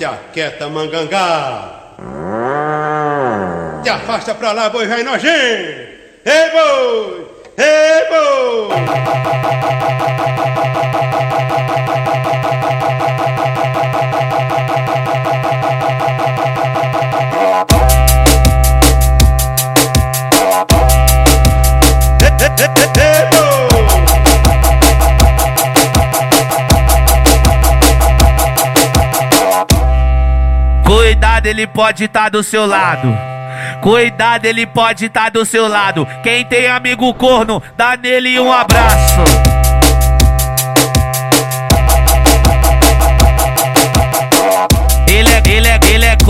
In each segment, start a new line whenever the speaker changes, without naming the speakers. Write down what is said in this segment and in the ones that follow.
Jaqueta mangangá. Te afasta pra lá, boi vai nojento. Ei, boi! Ei, boi!
Cuidado, ele pode estar tá do seu lado. Cuidado, ele pode estar tá do seu lado. Quem tem amigo corno, dá nele um abraço.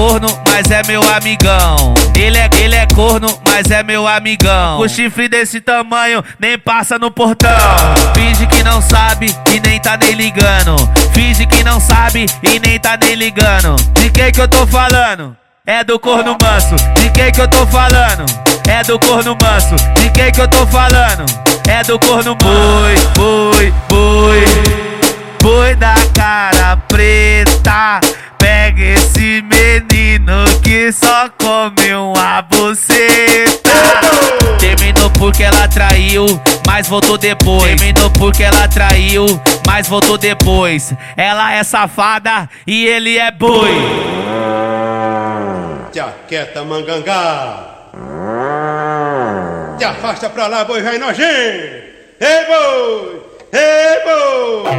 Corno, mas é meu amigão. Ele é, ele é corno, mas é meu amigão. Com chifre desse tamanho, nem passa no portão. Finge que não sabe e nem tá nem ligando. Finge que não sabe e nem tá nem ligando. De quem que eu tô falando? É do corno manso. De quem que eu tô falando? É do corno manso. De quem que eu tô falando? É do corno boi, boi, boi. Boi da cara preta. Pega esse menino que só come uma buceta. Terminou porque ela traiu, mas voltou depois. Terminou porque ela traiu, mas voltou depois. Ela é safada e ele é boi.
Jaqueta mangangá. Te afasta pra lá, boi vai nojento. Ei, boi! Ei, boi!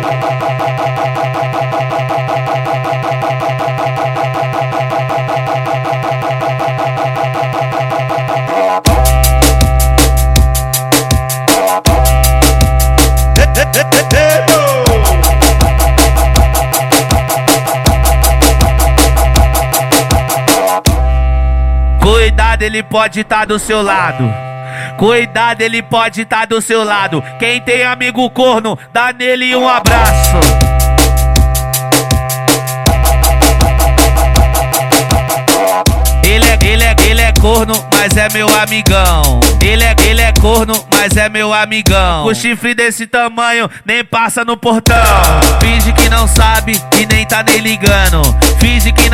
Cuidado, ele pode estar tá do seu lado. Cuidado, ele pode estar tá do seu lado. Quem tem amigo corno, dá nele um abraço. Ele é, ele é, ele é corno, mas é meu amigão. Ele é, ele é corno, mas é meu amigão. Com chifre desse tamanho, nem passa no portão. Finge que não sabe e nem tá nem ligando.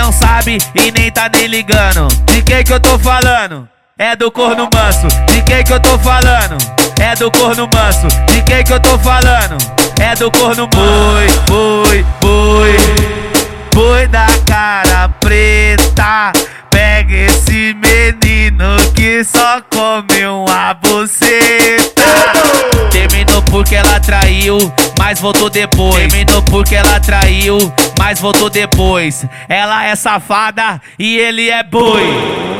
Não sabe e nem tá nem ligando. De quem que eu tô falando? É do corno manso. De quem que eu tô falando? É do corno manso. De quem que eu tô falando? É do corno boi, boi, boi. Boi da cara preta. Pega esse menino que só come uma buceta. Porque ela traiu, mas voltou depois. Terminou porque ela traiu, mas voltou depois. Ela é safada e ele é boi.